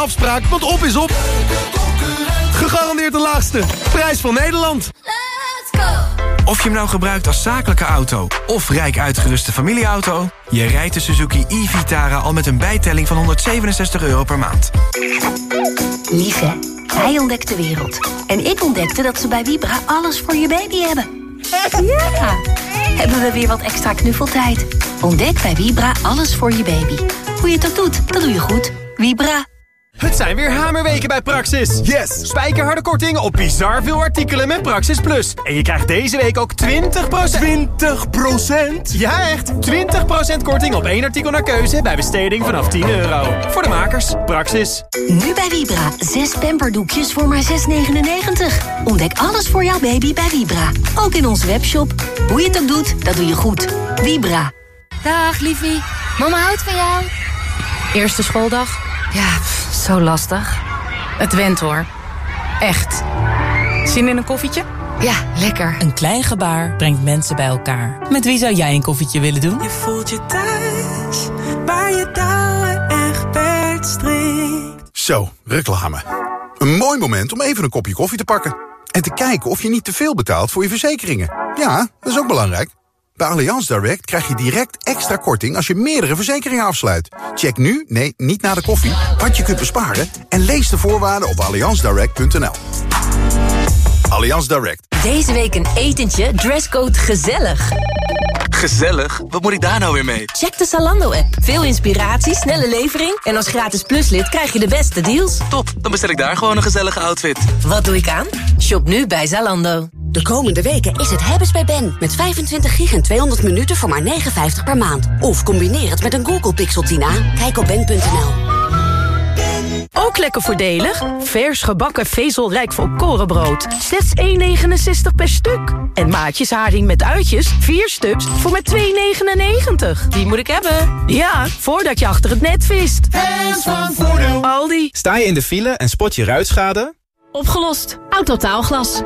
afspraak, want op is op. Gegarandeerd de laagste. Prijs van Nederland. Let's go! Of je hem nou gebruikt als zakelijke auto of rijk uitgeruste familieauto... je rijdt de Suzuki e-Vitara al met een bijtelling van 167 euro per maand. Lieve, hij ontdekt de wereld. En ik ontdekte dat ze bij Vibra alles voor je baby hebben. Ja! Hebben we weer wat extra knuffeltijd. Ontdek bij Vibra alles voor je baby. Hoe je het ook doet, dat doe je goed. Vibra. Het zijn weer hamerweken bij Praxis. Yes! Spijkerharde korting op bizar veel artikelen met Praxis Plus. En je krijgt deze week ook 20%... 20 procent? Ja, echt! 20% korting op één artikel naar keuze bij besteding vanaf 10 euro. Voor de makers, Praxis. Nu bij Vibra. Zes pamperdoekjes voor maar 6,99. Ontdek alles voor jouw baby bij Vibra. Ook in onze webshop. Hoe je het ook doet, dat doe je goed. Vibra. Dag, liefie. Mama houdt van jou. Eerste schooldag? Ja, pff, zo lastig. Het went hoor. Echt. Zin in een koffietje? Ja, lekker. Een klein gebaar brengt mensen bij elkaar. Met wie zou jij een koffietje willen doen? Je voelt je thuis, waar je touwen echt strikt. Zo, reclame. Een mooi moment om even een kopje koffie te pakken. En te kijken of je niet te veel betaalt voor je verzekeringen. Ja, dat is ook belangrijk. Bij Allianz Direct krijg je direct extra korting als je meerdere verzekeringen afsluit. Check nu, nee, niet na de koffie, wat je kunt besparen... en lees de voorwaarden op allianzdirect.nl. Allianz Direct. Deze week een etentje, dresscode gezellig. Gezellig? Wat moet ik daar nou weer mee? Check de Zalando-app. Veel inspiratie, snelle levering... en als gratis pluslid krijg je de beste deals. Top, dan bestel ik daar gewoon een gezellige outfit. Wat doe ik aan? Shop nu bij Zalando. De komende weken is het hebben's bij Ben. Met 25 gig en 200 minuten voor maar 59 per maand. Of combineer het met een Google Pixel 10a. Kijk op ben.nl. Ook lekker voordelig. Vers gebakken vezelrijk volkorenbrood. Slechts 1,69 per stuk. En maatjes haring met uitjes, 4 stuks, voor maar 2,99. Die moet ik hebben. Ja, voordat je achter het net vist. Hands van Voordeel. Aldi. Sta je in de file en spot je ruitschade? Opgelost. Autotaalglas.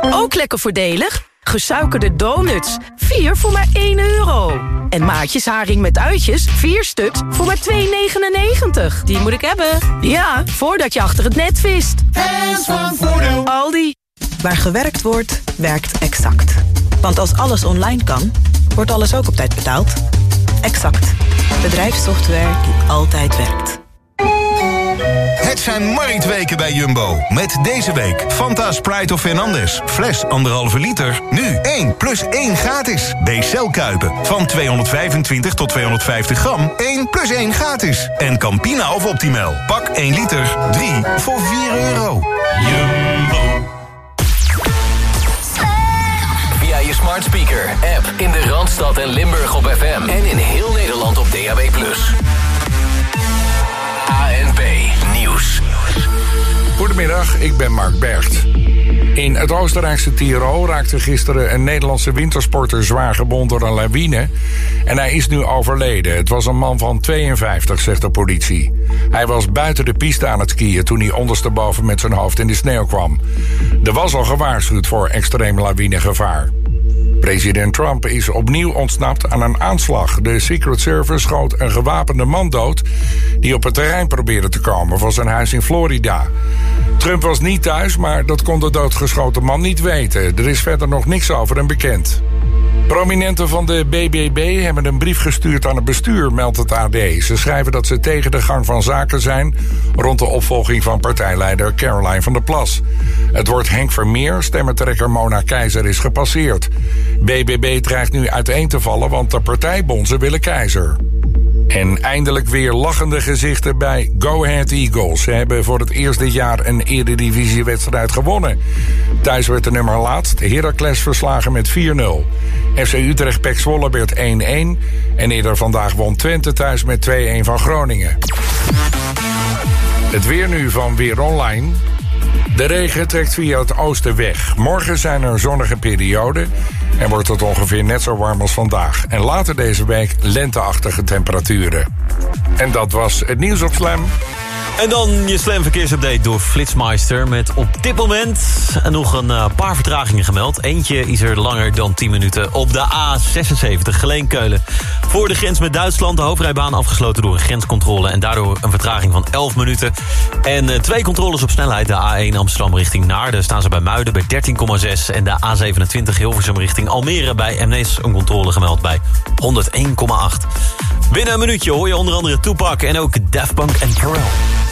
Ook lekker voordelig. Gesuikerde donuts. 4 voor maar 1 euro. En maatjes haring met uitjes. 4 stuks voor maar 2,99. Die moet ik hebben. Ja, voordat je achter het net vist. Hands van Voordeel. Aldi. Waar gewerkt wordt, werkt Exact. Want als alles online kan, wordt alles ook op tijd betaald. Exact. Bedrijfssoftware die altijd werkt. Het zijn marktweken bij Jumbo. Met deze week Fanta Sprite of Fernandez. Fles 1,5 liter. Nu 1 plus 1 gratis. B-cel Kuipen. Van 225 tot 250 gram. 1 plus 1 gratis. En Campina of Optimal. Pak 1 liter. 3 voor 4 euro. Jumbo. Via je smart speaker, app in de Randstad en Limburg op FM. En in heel Nederland op DAB+. Goedemiddag, ik ben Mark Bergt. In het Oostenrijkse Tirol raakte gisteren een Nederlandse wintersporter zwaar gewond door een lawine. En hij is nu overleden. Het was een man van 52, zegt de politie. Hij was buiten de piste aan het skiën toen hij ondersteboven met zijn hoofd in de sneeuw kwam. Er was al gewaarschuwd voor extreem lawinegevaar. President Trump is opnieuw ontsnapt aan een aanslag. De Secret Service schoot een gewapende man dood... die op het terrein probeerde te komen van zijn huis in Florida. Trump was niet thuis, maar dat kon de doodgeschoten man niet weten. Er is verder nog niks over hem bekend. Prominenten van de BBB hebben een brief gestuurd aan het bestuur, meldt het AD. Ze schrijven dat ze tegen de gang van zaken zijn rond de opvolging van partijleider Caroline van der Plas. Het wordt Henk Vermeer, stemmentrekker Mona Keizer, is gepasseerd. BBB dreigt nu uiteen te vallen, want de partijbonzen willen Keizer. En eindelijk weer lachende gezichten bij Go Ahead Eagles. Ze hebben voor het eerst dit jaar een eredivisiewedstrijd gewonnen. Thuis werd de nummer laatst Heracles verslagen met 4-0. FC Utrecht Pek Zwolle werd 1-1. En eerder vandaag won Twente thuis met 2-1 van Groningen. Het weer nu van Weer Online. De regen trekt via het oosten weg. Morgen zijn er zonnige perioden en wordt het ongeveer net zo warm als vandaag. En later deze week lenteachtige temperaturen. En dat was het nieuws op Slam. En dan je slam verkeersupdate door Flitsmeister... met op dit moment nog een uh, paar vertragingen gemeld. Eentje is er langer dan 10 minuten op de A76 Geleen-Keulen. Voor de grens met Duitsland de hoofdrijbaan afgesloten door een grenscontrole... en daardoor een vertraging van 11 minuten. En uh, twee controles op snelheid. De A1 Amsterdam richting Naarden staan ze bij Muiden bij 13,6... en de A27 Hilversum richting Almere bij MNS een controle gemeld bij 101,8. Binnen een minuutje hoor je onder andere Tupac en ook Daft en Pharrell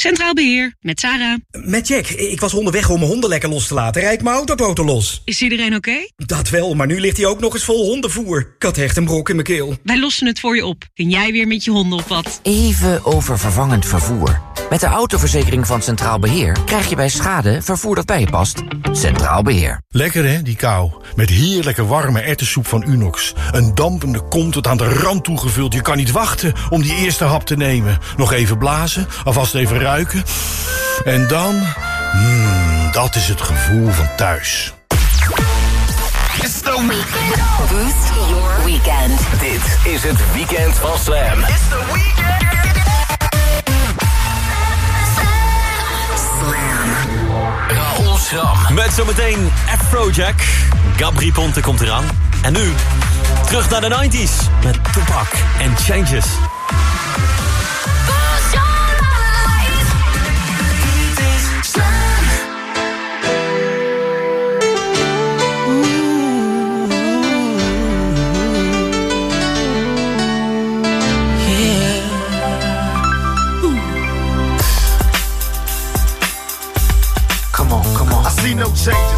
Centraal Beheer, met Sarah. Met Jack. Ik was onderweg om mijn honden lekker los te laten. Rijd mijn autoboten los. Is iedereen oké? Dat wel, maar nu ligt hij ook nog eens vol hondenvoer. Ik had echt een brok in mijn keel. Wij lossen het voor je op. Kun jij weer met je honden op wat? Even over vervangend vervoer. Met de autoverzekering van Centraal Beheer krijg je bij schade vervoer dat bij je past. Centraal Beheer. Lekker hè, die kou. Met heerlijke warme ertessoep van Unox. Een dampende kom tot aan de rand toegevuld. Je kan niet wachten om die eerste hap te nemen. Nog even blazen, alvast even ruiken. En dan... Mmm, dat is het gevoel van thuis. It's the weekend. Boost your weekend. Dit is het weekend van Slam. It's the weekend. Raoul Schram. Met zometeen Afrojack. Gabri Ponte komt eraan. En nu, terug naar de 90s. Met Tupac en Changes. See no changes.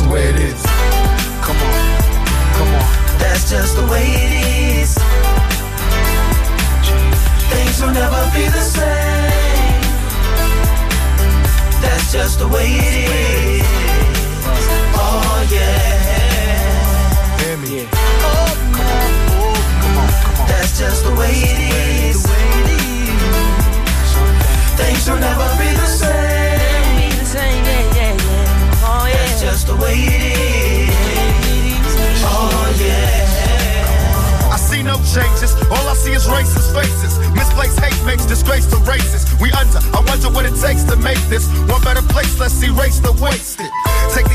And the way it is. Come on, come on. That's just the way it is. Things will never be the same. That's just the way it is. Oh yeah. Hear me. Yeah. Oh, come on, oh, come on, come on. That's just the way it is. Things will never be the same. The way it is. Oh yeah. I see no changes. All I see is racist faces. Misplaced hate makes disgrace to races. We under. I wonder what it takes to make this one better place. Let's erase the wasted.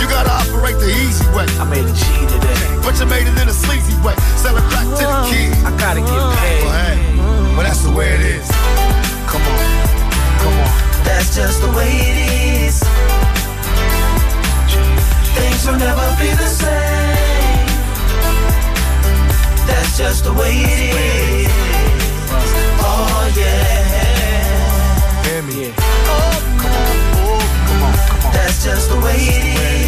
You gotta operate the easy way. I made a G today. But you made it in a sleazy way. Sell it back to the kid. I gotta get paid. Well, hey, well, that's the way it is. Come on, come on. That's just the way it is. Things will never be the same. That's just the way it is. Oh yeah. Hear me. Oh, come on, oh, come on, come on. That's just the way it is.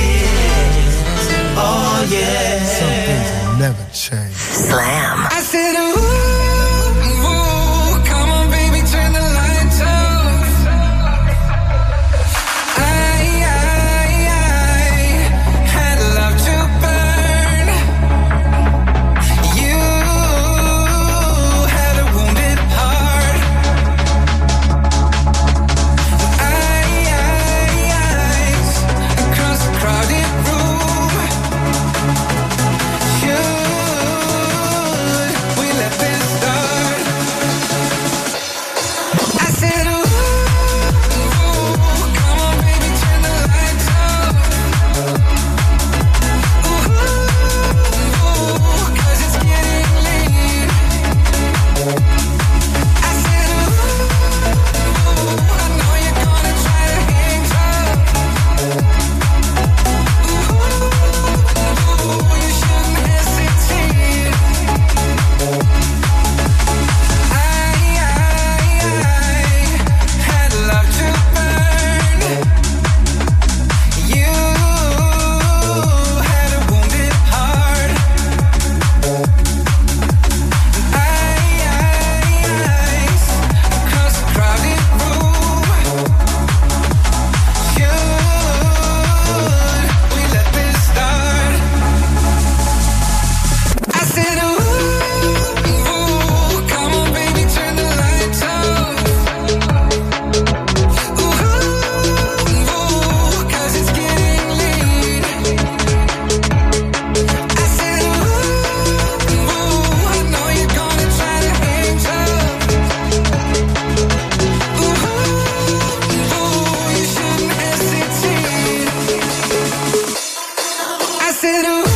Oh yeah. Some things will never change. Slam. I said, ooh, said,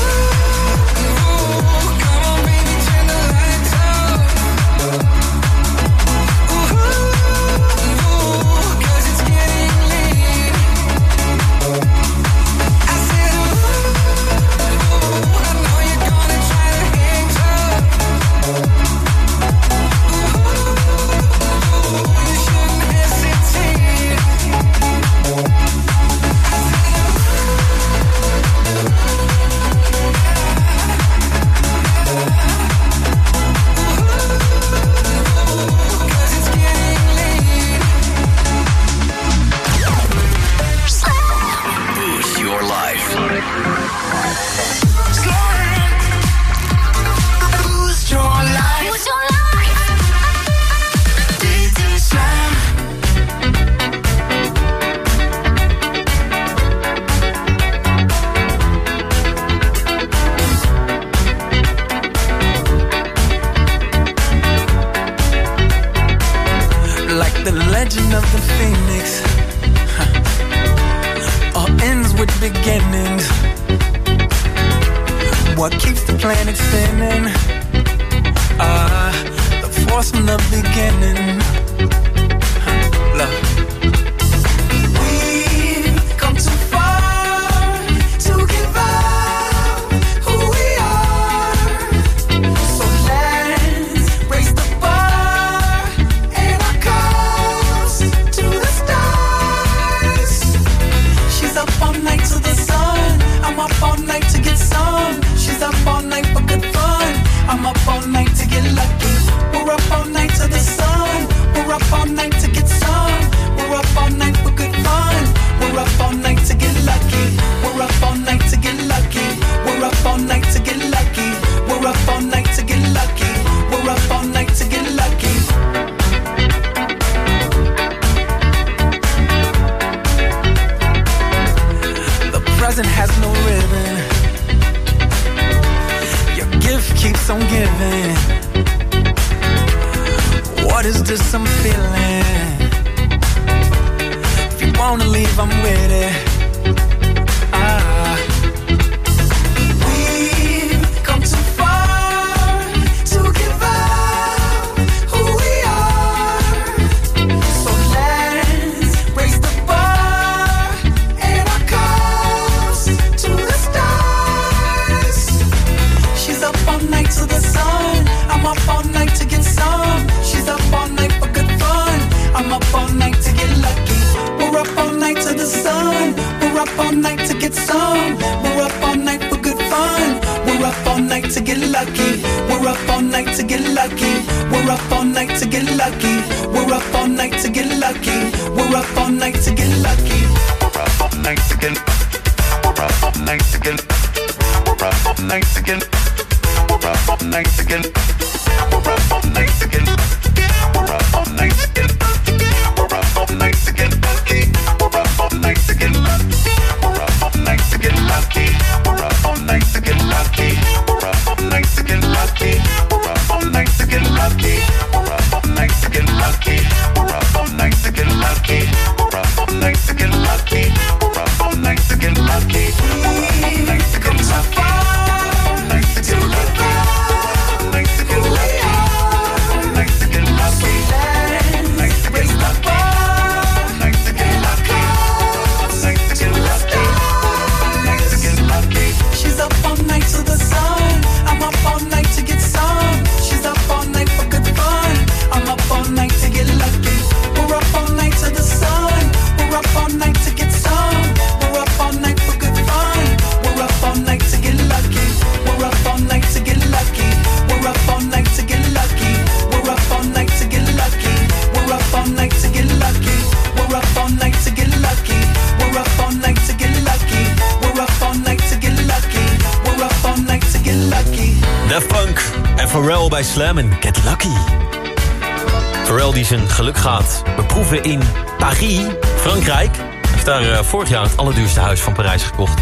Eurovision geluk gaat. We proeven in Paris, Frankrijk. Heeft daar eh, vorig jaar het allerduurste huis van Parijs gekocht.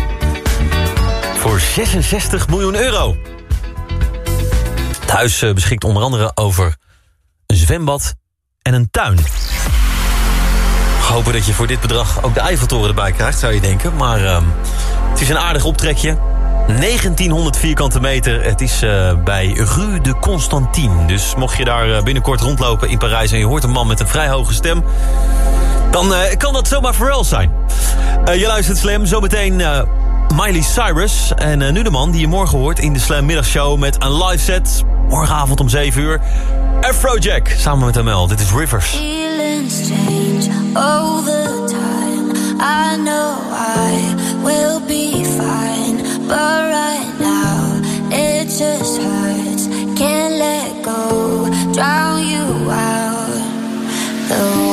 Voor 66 miljoen euro. Het huis eh, beschikt onder andere over een zwembad en een tuin. Hopen dat je voor dit bedrag ook de Eiffeltoren erbij krijgt, zou je denken. Maar ehm, het is een aardig optrekje. 1900 vierkante meter. Het is eh, bij Rue de Constantine. Dus mocht je daar eh, binnenkort rondlopen in Parijs... en je hoort een man met een vrij hoge stem... dan eh, kan dat zomaar Pharrell zijn. Je luistert Slam, zometeen Miley Cyrus. En nu de man die je morgen hoort in de Slam Middagshow... met een live set, morgenavond om 7 uur. Afrojack, samen met ML. Dit is Rivers. I know I will be fine But right now, it just hurts. Can't let go, drown you out. The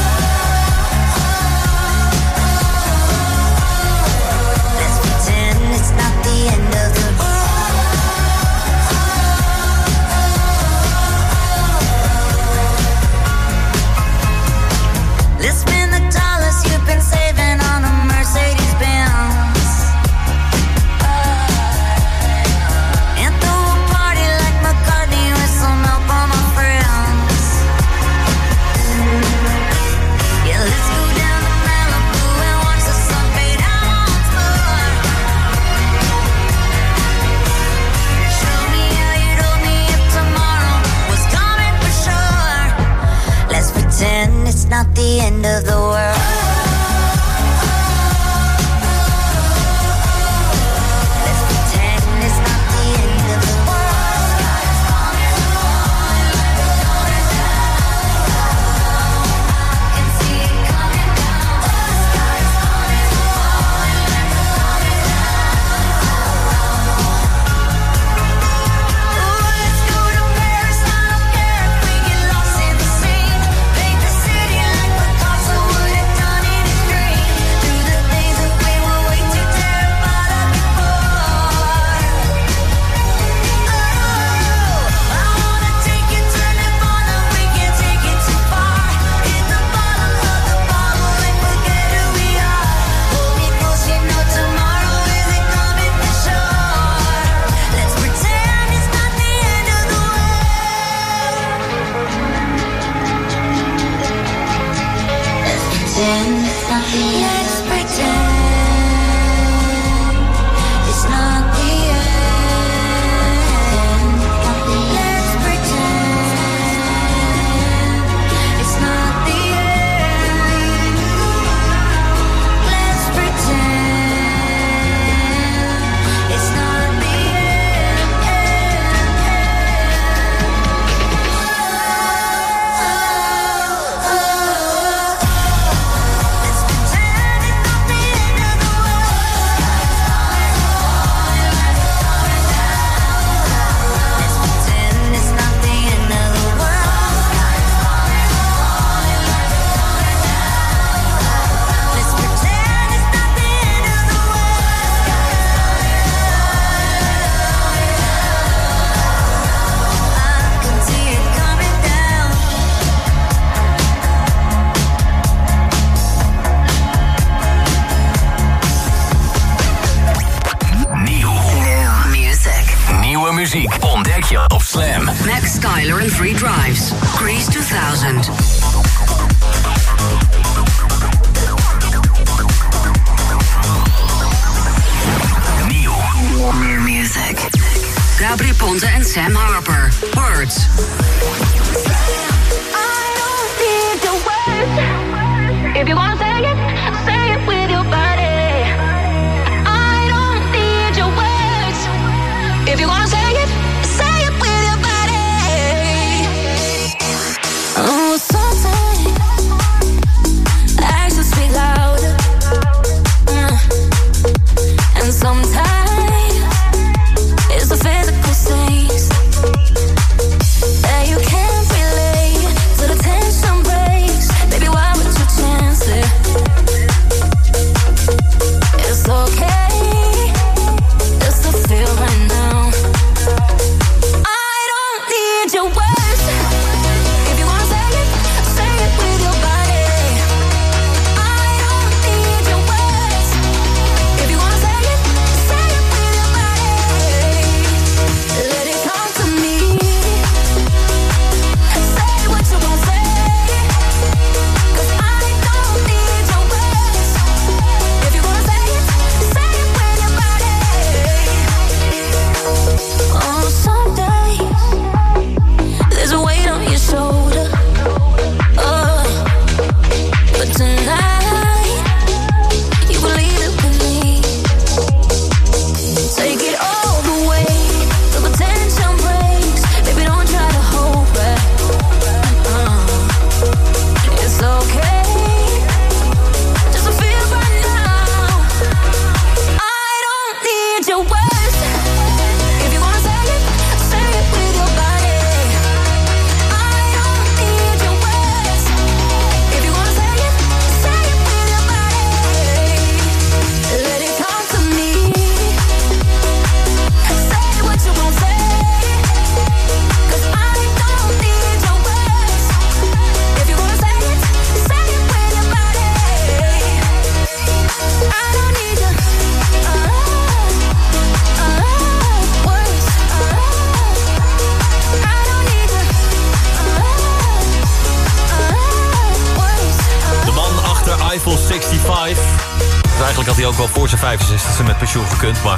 Voor zijn 65 met pensioen gekund, maar...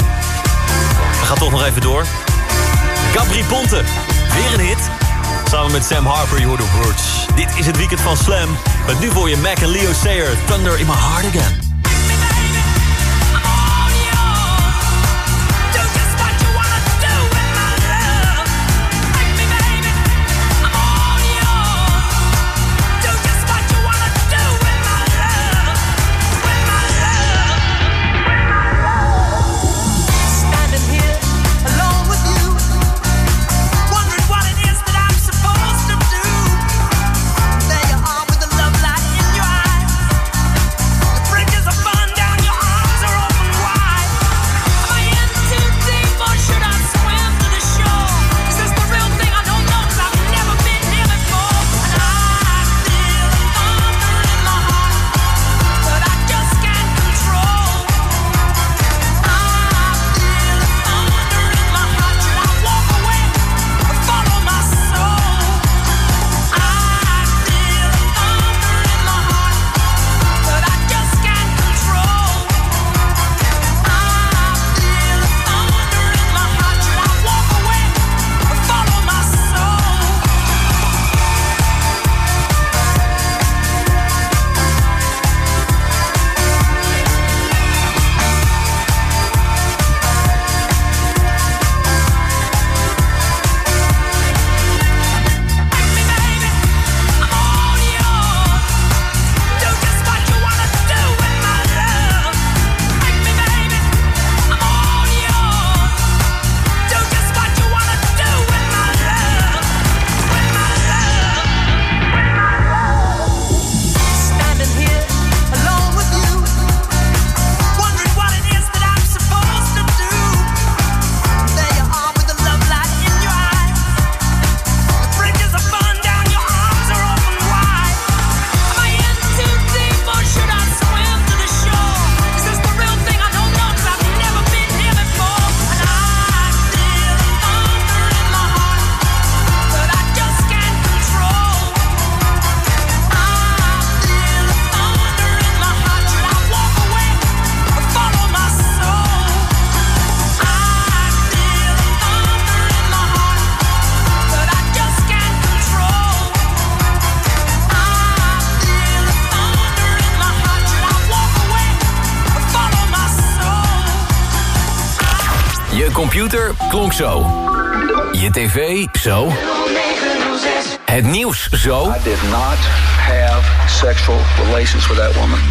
We gaan toch nog even door. Gabri Ponte, weer een hit. Samen met Sam Harper, je hoort de Words. Dit is het weekend van Slam. Met nu voor je Mac en Leo Sayer, Thunder in my heart again.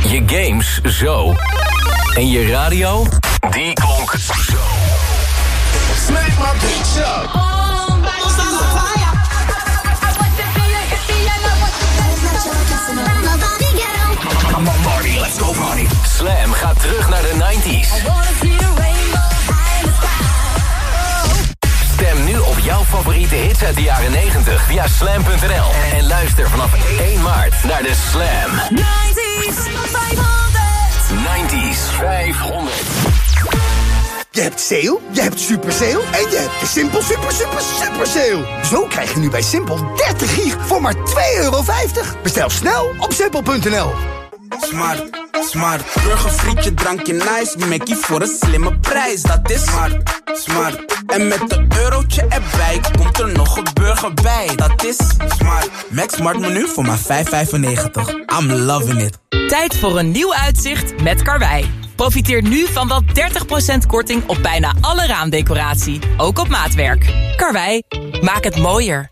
Je games zo. En je radio, die klonk zo. Smack my bitch up. Let's go. Slam gaat terug naar de 90s. Stem nu op jouw favoriete hits uit de jaren 90 via slam.nl. En luister vanaf 1 maart naar de Slam 90s 500. Je hebt sale, je hebt super sale en je hebt de Simpel super super super sale. Zo krijg je nu bij Simpel 30 gig voor maar 2,50 euro. Bestel snel op simpel.nl. Smart, smart. Burgerfrietje, drankje nice. Mackie voor een slimme prijs. Dat is smart, smart. En met een eurotje erbij komt er nog een burger bij. Dat is smart. Max Smart menu voor maar 5,95. I'm loving it. Tijd voor een nieuw uitzicht met Karwei. Profiteer nu van wel 30% korting op bijna alle raamdecoratie. Ook op maatwerk. Karwei, maak het mooier.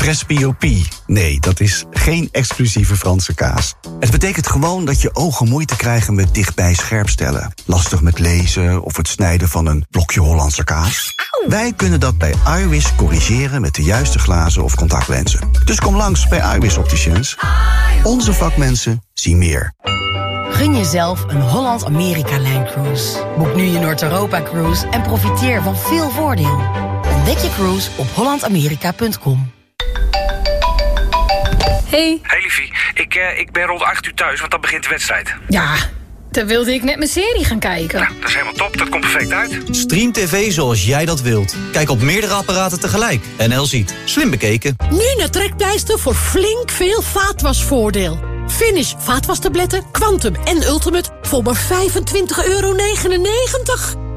Presbyopie. Nee, dat is geen exclusieve Franse kaas. Het betekent gewoon dat je ogen moeite krijgen met dichtbij scherpstellen. Lastig met lezen of het snijden van een blokje Hollandse kaas. Wij kunnen dat bij iWis corrigeren met de juiste glazen of contactlenzen. Dus kom langs bij iWis Opticians. Onze vakmensen zien meer. Gun jezelf een Holland-Amerika-Line Cruise. Boek nu je Noord-Europa-cruise en profiteer van veel voordeel. Ontdek je cruise op hollandamerika.com. Hey. Hey liefie, ik, eh, ik ben rond 8 uur thuis, want dan begint de wedstrijd. Ja, dan wilde ik net mijn serie gaan kijken. Dat is helemaal top, dat komt perfect uit. Stream TV zoals jij dat wilt. Kijk op meerdere apparaten tegelijk. NL ziet. Slim bekeken. Nu naar Trekpleister voor flink veel vaatwasvoordeel. Finish vaatwastabletten, Quantum en Ultimate voor maar 25,99 euro.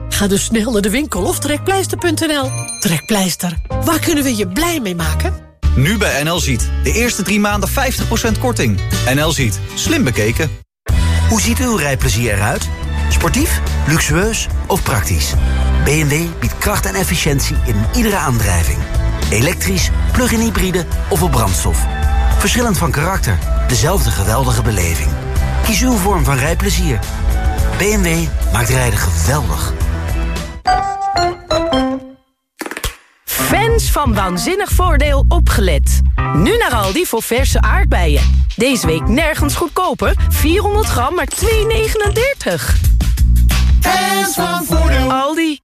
Ga dus snel naar de winkel of trekpleister.nl. Trekpleister, waar kunnen we je blij mee maken? Nu bij NL ziet. De eerste drie maanden 50% korting. NL ziet. Slim bekeken. Hoe ziet uw rijplezier eruit? Sportief, luxueus of praktisch? BMW biedt kracht en efficiëntie in iedere aandrijving. Elektrisch, plug-in hybride of op brandstof. Verschillend van karakter, dezelfde geweldige beleving. Kies uw vorm van rijplezier. BMW maakt rijden geweldig. Van Waanzinnig Voordeel opgelet. Nu naar Aldi voor verse aardbeien. Deze week nergens goedkoper. 400 gram, maar 2,39. Fans van Voordeel. Aldi.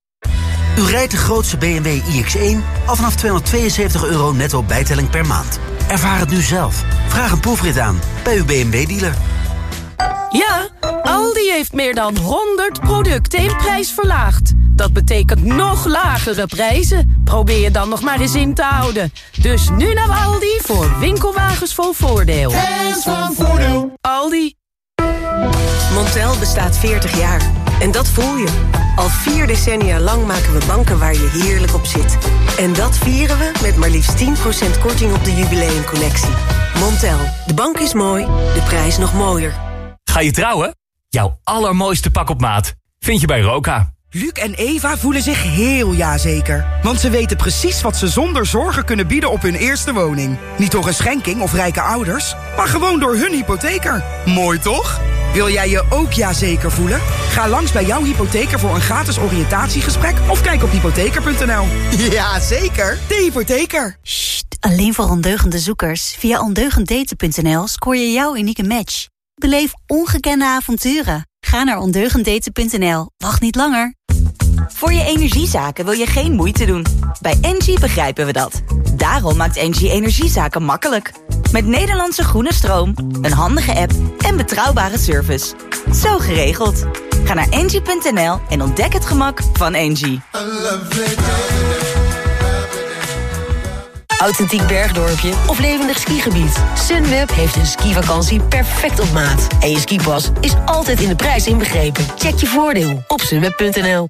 U rijdt de grootste BMW iX1 al vanaf 272 euro netto bijtelling per maand. Ervaar het nu zelf. Vraag een proefrit aan bij uw BMW-dealer. Ja, Aldi heeft meer dan 100 producten in prijs verlaagd. Dat betekent nog lagere prijzen. Probeer je dan nog maar eens in te houden. Dus nu naar Aldi voor winkelwagens vol voordeel. Fans van Voordeel. Aldi. Montel bestaat 40 jaar. En dat voel je. Al vier decennia lang maken we banken waar je heerlijk op zit. En dat vieren we met maar liefst 10% korting op de jubileumcollectie. Montel. De bank is mooi, de prijs nog mooier. Ga je trouwen? Jouw allermooiste pak op maat vind je bij Roka. Luc en Eva voelen zich heel jazeker. Want ze weten precies wat ze zonder zorgen kunnen bieden op hun eerste woning. Niet door een schenking of rijke ouders, maar gewoon door hun hypotheker. Mooi toch? Wil jij je ook jazeker voelen? Ga langs bij jouw hypotheker voor een gratis oriëntatiegesprek... of kijk op hypotheker.nl. Ja, zeker. De hypotheker. Alleen voor ondeugende zoekers. Via ondeugenddaten.nl scoor je jouw unieke match. Beleef ongekende avonturen. Ga naar ondeugenddaten.nl. Wacht niet langer. Voor je energiezaken wil je geen moeite doen. Bij Engie begrijpen we dat. Daarom maakt Engie energiezaken makkelijk. Met Nederlandse groene stroom, een handige app en betrouwbare service. Zo geregeld. Ga naar engie.nl en ontdek het gemak van Engie. Authentiek bergdorpje of levendig skigebied. Sunweb heeft een skivakantie perfect op maat. En je skipas is altijd in de prijs inbegrepen. Check je voordeel op sunweb.nl.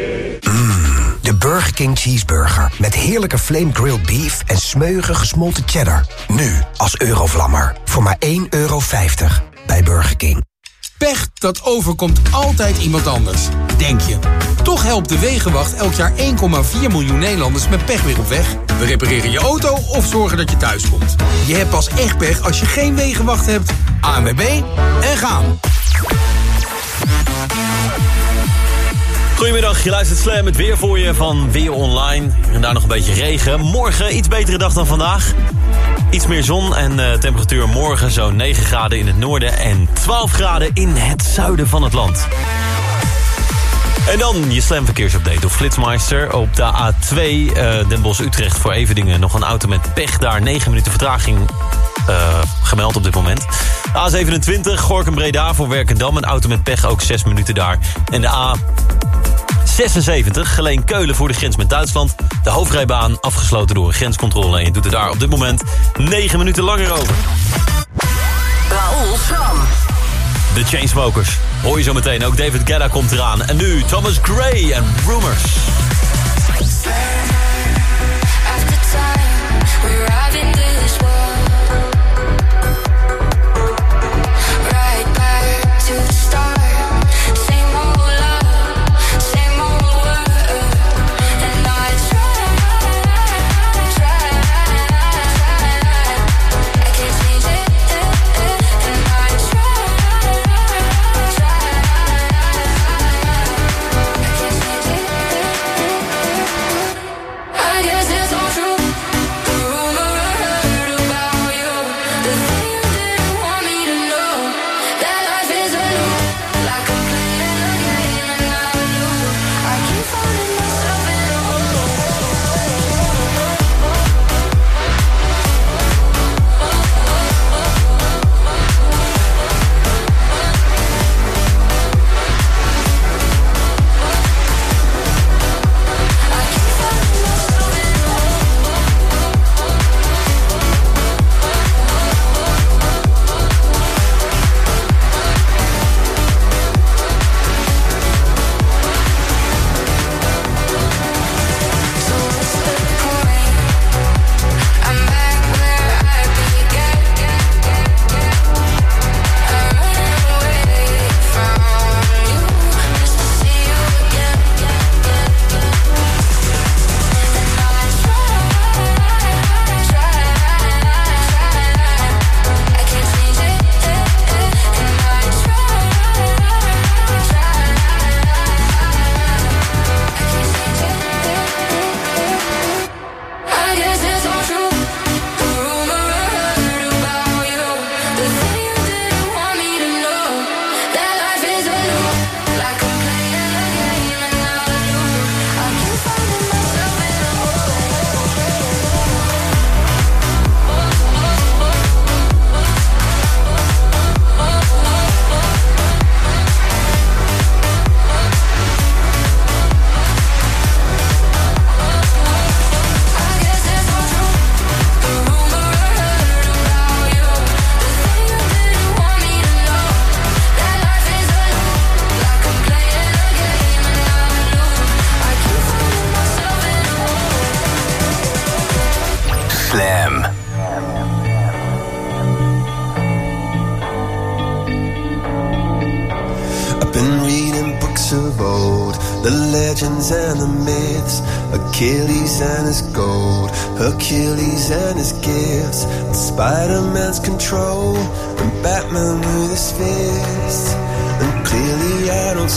Burger King Cheeseburger. Met heerlijke flame grilled beef en smeuige gesmolten cheddar. Nu als Eurovlammer. Voor maar 1,50 euro bij Burger King. Pech, dat overkomt altijd iemand anders. Denk je. Toch helpt de Wegenwacht elk jaar 1,4 miljoen Nederlanders met pech weer op weg. We repareren je auto of zorgen dat je thuis komt. Je hebt pas echt pech als je geen Wegenwacht hebt. ANWB en gaan. Goedemiddag, je luistert Slam met weer voor je van Weer Online. En daar nog een beetje regen. Morgen iets betere dag dan vandaag. Iets meer zon en uh, temperatuur morgen zo'n 9 graden in het noorden... en 12 graden in het zuiden van het land. En dan je Slam verkeersupdate door Flitsmeister. Op de A2 uh, Den Bosch-Utrecht voor Evedingen nog een auto met pech daar. 9 minuten vertraging uh, gemeld op dit moment. A27 Gorkum-Breda voor Werkendam. Een auto met pech, ook 6 minuten daar. En de A... 76, Geleen Keulen voor de grens met Duitsland. De hoofdrijbaan afgesloten door een grenscontrole. En je doet er daar op dit moment 9 minuten langer over. Raoul Sam. De Chainsmokers. Hoor je zo meteen. Ook David Guetta komt eraan. En nu Thomas Gray en Rumors.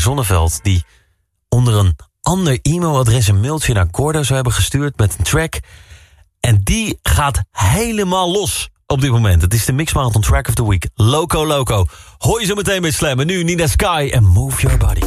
Zonneveld... die onder een ander e-mailadres een mailtje naar Gordo zou hebben gestuurd met een track. En die gaat helemaal los op dit moment. Het is de Mix Marathon Track of the Week. Loco Loco. Hoi zo meteen met slammen. Nu Nina Sky en Move Your Body.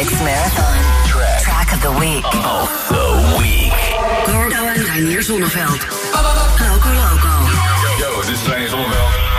Mix Marathon. Track. Track of the week. Of the week. Gordo and Reinier Zonneveld. Loco Loco. Yo, this is Reinier Zonneveld.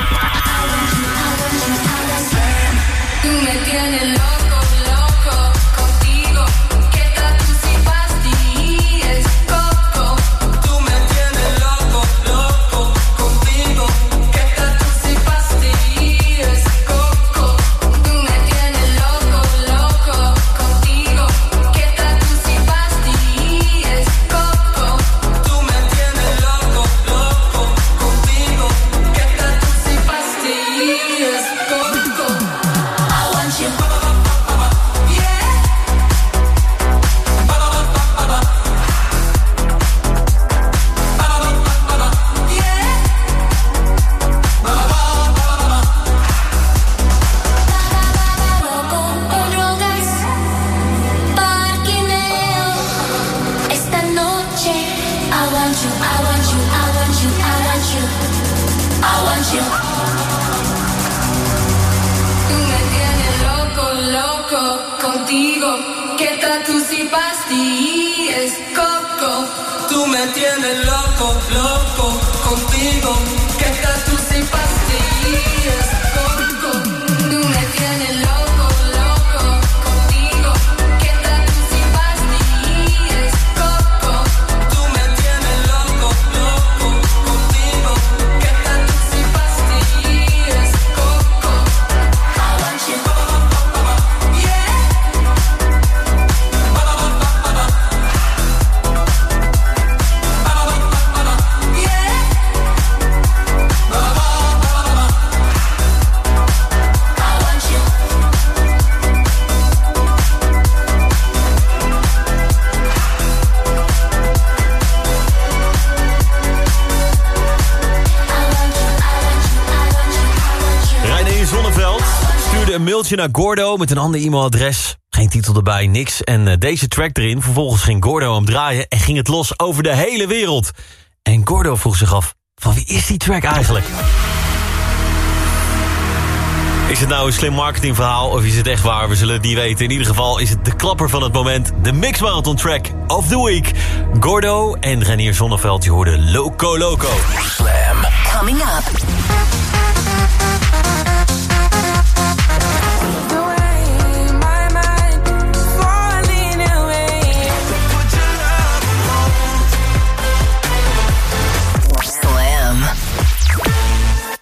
Naar Gordo met een ander e-mailadres. Geen titel erbij, niks. En eh, deze track erin. Vervolgens ging Gordo hem draaien en ging het los over de hele wereld. En Gordo vroeg zich af, van wie is die track eigenlijk? Is het nou een slim marketingverhaal of is het echt waar? We zullen het niet weten. In ieder geval is het de klapper van het moment. De Mix Marathon track of the week. Gordo en Renier Zonneveld, je hoorde Loco Loco. Slam. Coming up.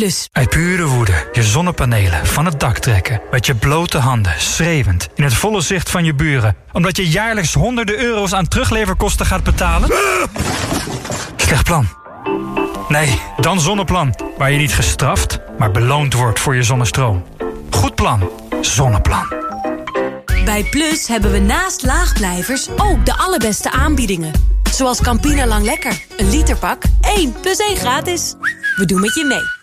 Plus. Uit pure woede je zonnepanelen van het dak trekken. Met je blote handen, schreeuwend, in het volle zicht van je buren. Omdat je jaarlijks honderden euro's aan terugleverkosten gaat betalen? Slecht plan. Nee, dan Zonneplan. Waar je niet gestraft, maar beloond wordt voor je zonnestroom. Goed plan. Zonneplan. Bij Plus hebben we naast laagblijvers ook de allerbeste aanbiedingen. Zoals Campina Lang Lekker. Een literpak, 1 plus 1 gratis. We doen met je mee.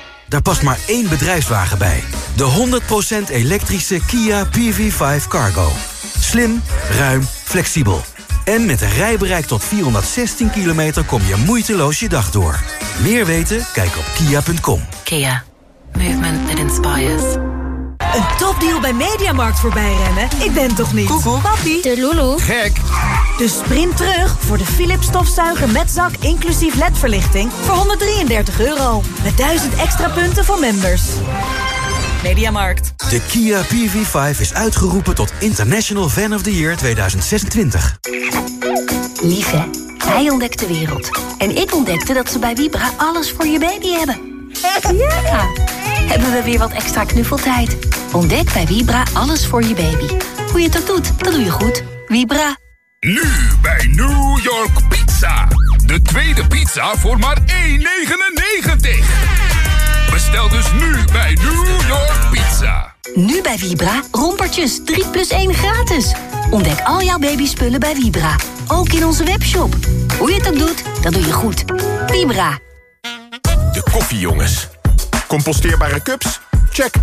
Daar past maar één bedrijfswagen bij. De 100% elektrische Kia PV5 Cargo. Slim, ruim, flexibel. En met een rijbereik tot 416 kilometer kom je moeiteloos je dag door. Meer weten? Kijk op kia.com. Kia. Movement that inspires. Een topdeal bij Mediamarkt voorbij rennen? Ik ben toch niet? Koekoek. Papi. De Lulu. Gek. Dus sprint terug voor de Philips stofzuiger met zak inclusief ledverlichting voor 133 euro. Met 1000 extra punten voor members. Mediamarkt. De Kia PV5 is uitgeroepen tot International Fan of the Year 2026. Lieve, hij ontdekt de wereld. En ik ontdekte dat ze bij Vibra alles voor je baby hebben. Ja! Hebben we weer wat extra knuffeltijd. Ontdek bij Vibra alles voor je baby. Hoe je het ook doet, dat doe je goed. Vibra. Nu bij New York Pizza. De tweede pizza voor maar 1,99. Bestel dus nu bij New York Pizza. Nu bij Vibra, rompertjes 3 plus 1 gratis. Ontdek al jouw babyspullen bij Vibra. Ook in onze webshop. Hoe je het ook doet, dat doe je goed. Vibra. De koffiejongens. Composteerbare cups? Check.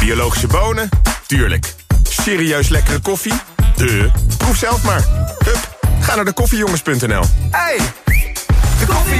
Biologische bonen? Tuurlijk. Serieus lekkere koffie? De. Proef zelf maar. Hup, ga naar de koffiejongens.nl. Hey, de koffie.